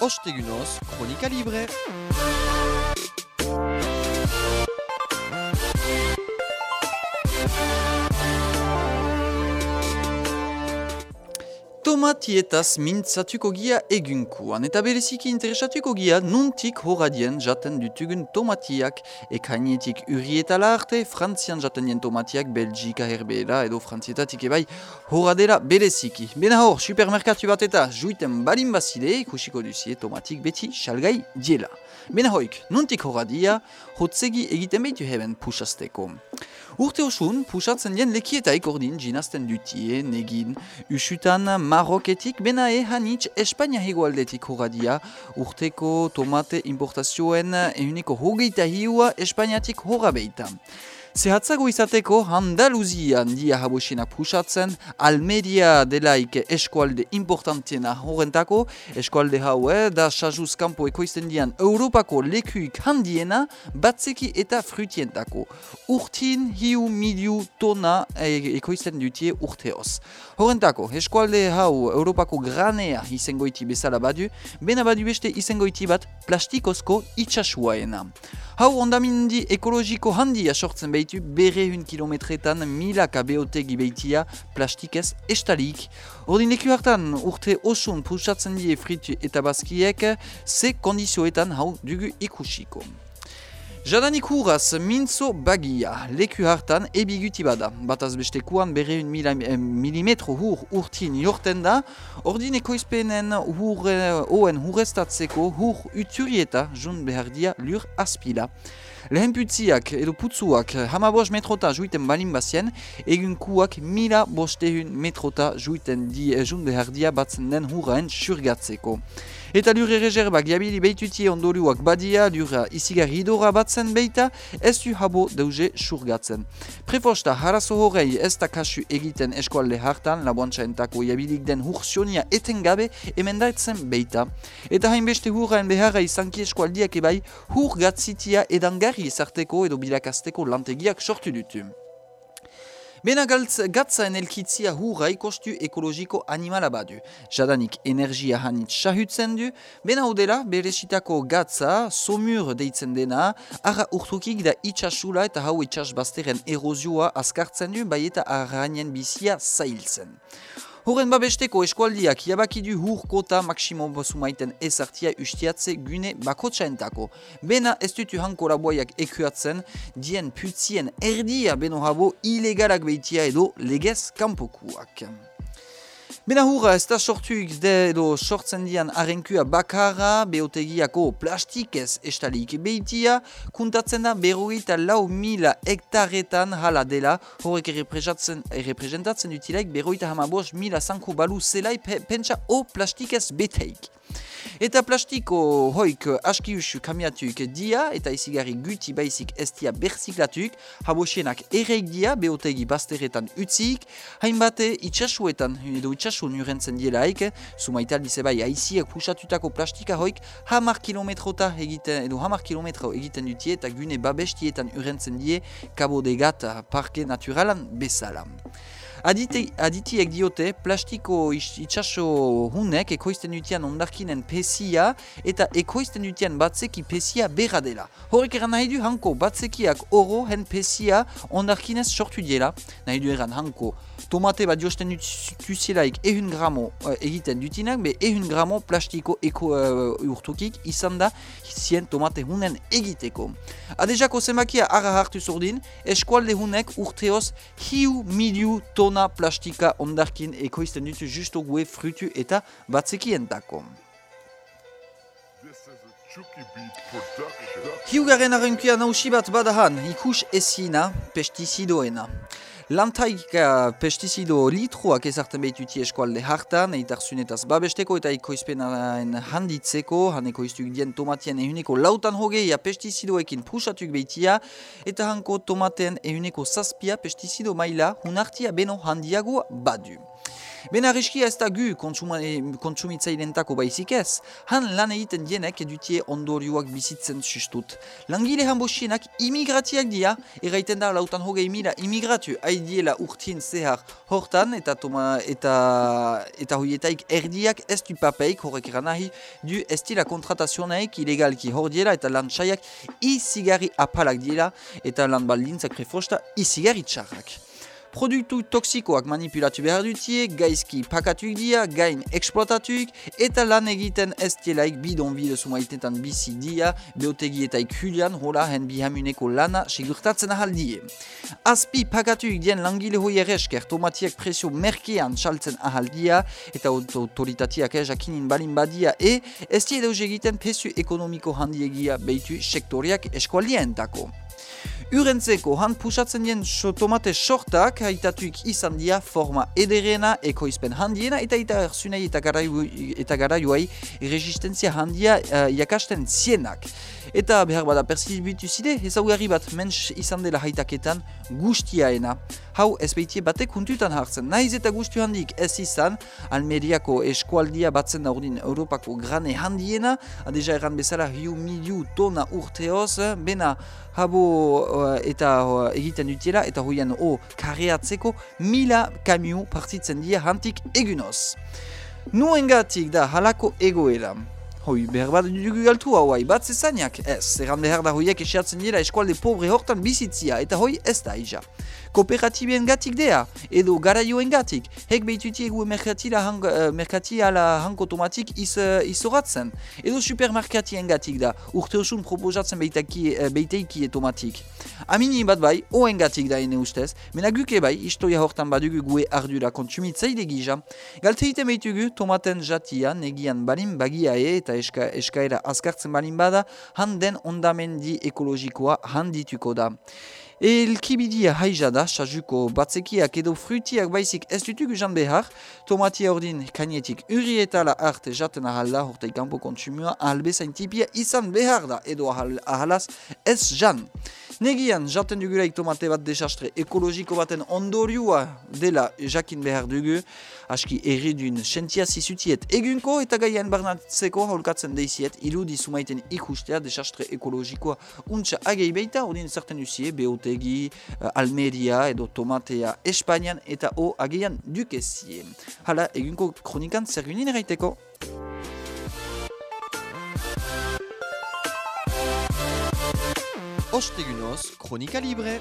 ostegunoz, kronika libre. Tomatietaz mintzatuko gia egunkuan, eta bereziki interesatuko gia nuntik horadien jaten dutugun tomatiak ekainetik urietala arte, frantzian jaten dien tomatiak Belgika herbeela edo frantzietatik ebai horadela bereziki. Bena hor, supermerkatu bat eta juiten balin bazide ikusiko duzie tomatik beti salgai diela. Bena hoik, nuntik horadia, hotzegi egiten behitu heben pusasteko. Urte osun, pusatzen dien lekietaik ordin jinazten dutie, negin, usutan Maroketik, bena e hanitz Espainia hegoaldetik horadia, urteko tomate importazioen euniko hogeita hiua Espainiatik horabeita. Zehatzago izateko Andaluzian dia habosenak pusatzen, Almeria delaik eskualde importantiena horrentako, eskualde hau eh, da sajuz kampo ekoizten dian Europako lekuik handiena, batzeki eta frutientako. Urtin hiu miliu tona e ekoizten dutie urteoz. Horrentako, eskualde hau Europako granea izengoiti bezala badu, bena badu beste izengoiti bat plastikozko itxasuaena. Hau ondamindi ekologiko handia sortzen behitu bere hun kilometretan milaka beotegi behitia plastikez estalik. Ordin leku hartan urte osun pusatzen die fritu eta bazkiek ze kondizioetan hau dugu ikusiko. Jadanik hurraz, mintzo bagia, leku hartan ebiguti bada. Bataz bestekuan bere un milimetro hur urtin jorten da, ordin ekoizpenen hur, oen hurrestatzeko hur uturieta jun behar dia lur aspila. Lehen putziak edo putzuak hamabos metrota juiten balin bazien, egun kuak mila bostehun metrota juiten di, jun behar dia batzen den hurraen surgatzeko. Eta lur errezerbak jabili behitutie ondoruak badia, lur izigarri idora batzen beita, ez du habo deuze surgatzen. Prefosta harazo horrei ez da kasu egiten eskualde hartan, laboantza entako jabilik den hursionia etengabe emendaitzen beita. Eta hainbeste hurraen beharra izanki eskualdiak ebai, hur gatzitia edan garri ezarteko edo bilakazteko lantegiak sortu dutu. Bena galtz, gatzaen elkitzia hurrai kostu ekologiko animala badu. Jadanik energia hanit sahutzen du, bena udela beresitako gatza, somur deitzen dena, arra urtukik da itxasula eta hau itxas bazteren erozioa askartzen du, bai eta arrainen bizia zailtzen. Horren babesteko eskualdiak jabakidu hur kota maksimum sumaiten ezartia ustiatze gune bakotsaentako. Bena ez dutu hanko laboaiak ekuatzen, dien putzien erdia beno habo ilegalak behitia edo legez kanpokuak. Bena hurra ez da sortuik edo sortzen dian arenkua bakarra beotegiako plastikez estalik behitia, kuntatzen da berrogeita lau mila hektarretan hala dela, horrek errepresentatzen dutilaik berrogeita hamabos mila zanko balu zelai pentsa o plastikez beteik. Eta plastiko hoik askiusu kamiatuik dia eta izigarri guti baizik estia berziklatuk, habosienak ereik dia beotegi basteretan utzik, hainbate itxasuetan edo itxasun urentzen dielaik, sumaital dizebai aiziak pusatutako plastika hoik hamar kilometrota egiten, edo hamar kilometro egiten dutie eta gune babestietan urentzen die kabo degat parke naturalan bezala. Aditiek diote, plastiko itxaso hunek ekoizten dutian ondarkinen pesia eta ekoizten dutian batzeki pesia berra dela. Horrek eran nahi du hanko batzekiak oro hen pesia ondarkinez sortu diela. Nahi du eran hanko tomate bat josten dutuzielaik ehun gramo uh, egiten dutinak, be ehun gramo plastiko eko uh, urtukik izan da zien tomate hunen egiteko. Adejako zenbakia ara hartu zordin, eskualde hunek urteoz hiu miliu tona plastika ondarkin ekoizten dutu justo gue frutu eta batzekientako. Hiugaren arrenkia nausi bat badahan, ikus ezina pestizidoena. Lantaik pestizido litroak ezartzen behituti eskualde hartan, eitarsunetaz babesteko eta ekoizpenaren handitzeko, han ekoiztuk dien tomatien ehuneko lautan hogeia pestizidoekin pusatuk behitia, eta hanko tomaten ehuneko zazpia pestizido maila hunartia beno handiagoa badu. Bena riskia ez da gu kontsumitzailentako baizik ez, han lan egiten dienek edutie ondorioak bizitzen sustut. Langile hanbosienak imigratiak dia, erraiten da lautan hogei mila imigratu haidiela urtien zehar hortan eta toma, eta, eta hoietaik erdiak ez du papeik horrek nahi du ez dira kontratazionaik ilegalki hor diela eta lan txaiak izigarri apalak diela eta lan baldintzak prefosta izigarri txarrak. Produktu toksikoak manipulatu behar dutie, gaizki pakatuik dia, gain eksploatatuik, eta lan egiten ez dielaik bidon bide sumaitetan bizi dia, beotegi eta hola hen bihamuneko lana segurtatzen ahal die. Azpi pakatuik dien langile hoi eresker, tomatiak presio merkean saltzen ahal dia, eta autoritatiak jakinin balin badia, e ez diedauz egiten presio ekonomiko handiegia behitu sektoriak eskualdientako. Urentzeko han pusatzen dien tomate sortak haitatuik izan dia forma ederena, ekoizpen handiena eta eta erzunei eta garaioai resistentzia handia uh, jakasten zienak. Eta behar bada persibitu zide, ezaugarri bat mens izan dela haitaketan guztiaena. Hau ez behitie batek huntutan hartzen. Naiz eta guztu handik ez izan, Almeriako eskualdia batzen da urdin Europako grane handiena, adeja erran bezala hiu miliu tona urteoz, bena habo uh, eta uh, egiten dutiela, eta hoian o karreatzeko mila kamiu partitzen dira hantik egunoz. Nuengatik da halako egoela. Hoi, behar bat dugu galtu hau bat zezaniak, ez, erran behar da hoiek esiatzen dira eskualde pobre hortan bizitzia, eta hoi ez da ija. Kooperatibien gatik dea, edo garaioen gatik, hek behituti egu hang, uh, merkatiala hanko tomatik iz, uh, izoratzen, edo supermarkatien gatik da, urte osun proposatzen behitaki, uh, behiteiki tomatik. Amini bat bai, oen gatik da ene ustez, mena guke bai, istoia hortan badugu gue ardura kontsumitzaile gija. Galte ite behitugu tomaten jatia negian balin bagiae eta eska, eskaera azkartzen balin bada, handen ondamendi ekologikoa handituko da. Elkibidia haija da, sajuko batzekiak edo frutiak baizik ez dutugu jan behar, tomatia ordin kanietik uri eta la arte jaten ahalda, hortai kanpo kontsumua, ahalbezain tipia izan behar da, edo ahal, ahalaz ez jan. Negian, jaten dugulaik tomate bat desastre ekologiko baten ondoriua dela jakin behar dugu, aski erridun sentia zizutiet egunko eta gaian barnatzeko holkatzen deiziet, iludi sumaiten ikustea desastre ekologikoa untsa agei beita, odin zerten usie, beotegi, uh, Almeria edo tomatea Espainian eta o ageian dukezie. Hala, egunko kronikan zergunin eraiteko. Ostegunos, Chronica Libre.